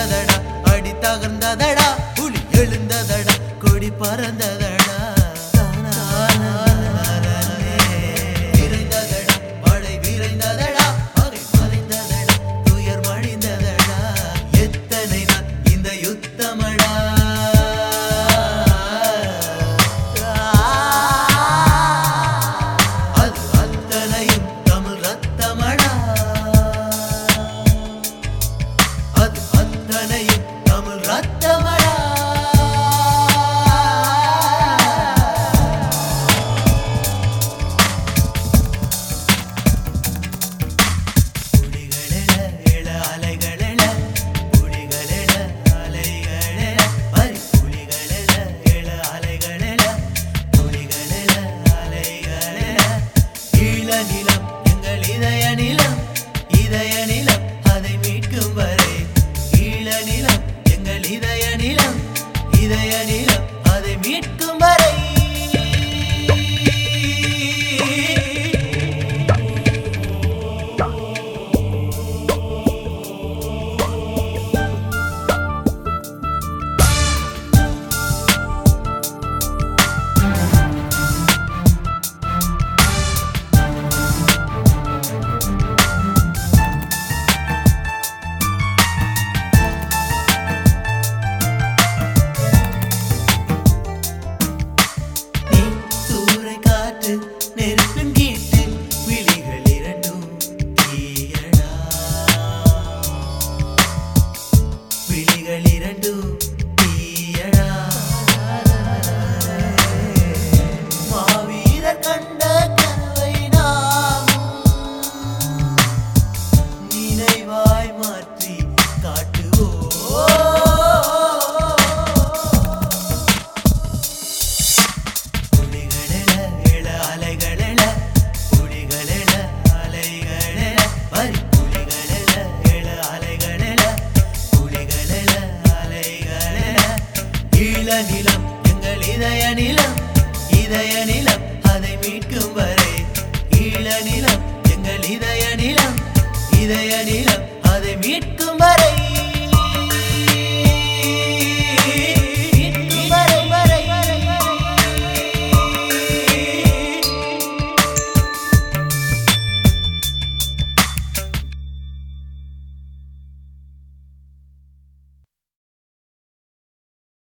இடிந்ததடா அடி தகர்ந்ததடா புலி எழுந்ததடா கொடி பறந்ததடா. You. ஈழ நிலம் எங்கள் இதய நிலம் இதய நிலம் அதை மீட்கும் வரை. ஈழ நிலம் எங்கள் இதய நிலம் இதய நிலம் அதை மீட்கும் வரை.